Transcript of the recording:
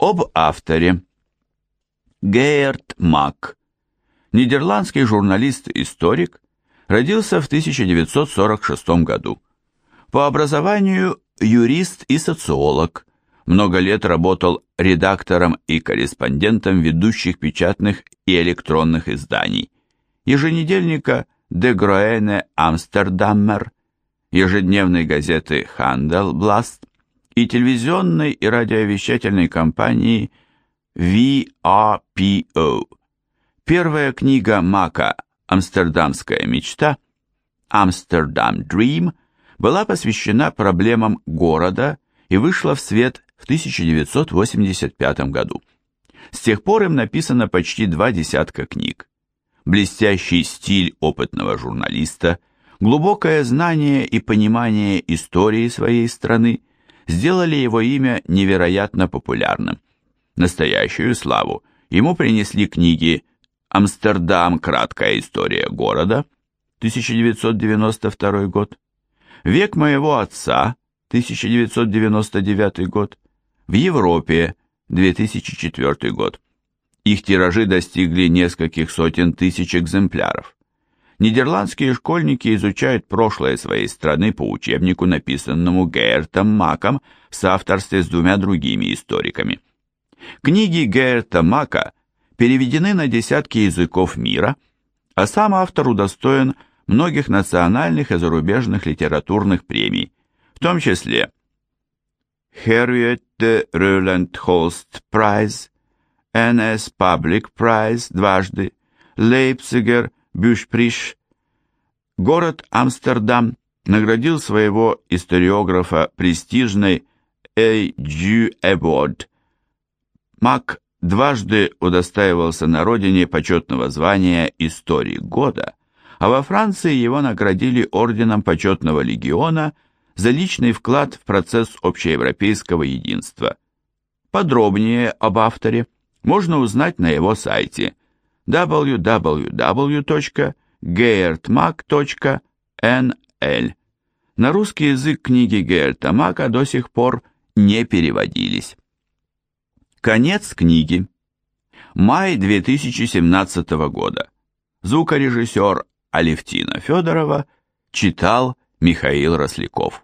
Об авторе. Гейерт Мак, нидерландский журналист и историк, родился в 1946 году. По образованию юрист и социолог, много лет работал редактором и корреспондентом ведущих печатных и электронных изданий, еженедельника «De Groene Amsterdammer», ежедневной газеты «Handelsblad» и телевизионной и радиовещательной компании VRPO. Первая книга Мака «Амстердамская мечта» «Amsterdam Dream» была посвящена проблемам города и вышла в свет в 1985 году. С тех пор им написано почти два десятка книг. Блестящий стиль опытного журналиста, глубокое знание и понимание истории своей страны сделали его имя невероятно популярным. Настоящую славу ему принесли книги «Амстердам. Краткая история города» 1992 год, «Век моего отца» 1999 год, в Европе 2004 год. Их тиражи достигли нескольких сотен тысяч экземпляров. Нидерландские школьники изучают прошлое своей страны по учебнику, написанному Гейртом Маком в соавторстве с двумя другими историками. Книги Гейрта Мака переведены на десятки языков мира, а сам автор удостоен многих национальных и зарубежных литературных премий, в том числе Harriet Rowland Holst Prize, N.S. Public Prize дважды, Лейпцигер Бюшприш. Город Амстердам наградил своего историографа престижной A.G. Award. Мак дважды удостаивался на родине почетного звания «Историк года», а во Франции его наградили орденом почетного легиона – за личный вклад в процесс общеевропейского единства. Подробнее об авторе можно узнать на его сайте www.geertmag.nl. На русский язык книги Герта Мака до сих пор не переводились. Конец книги. Май 2017 года. Звукорежиссер Алевтина Федорова читал Михаил Росляков.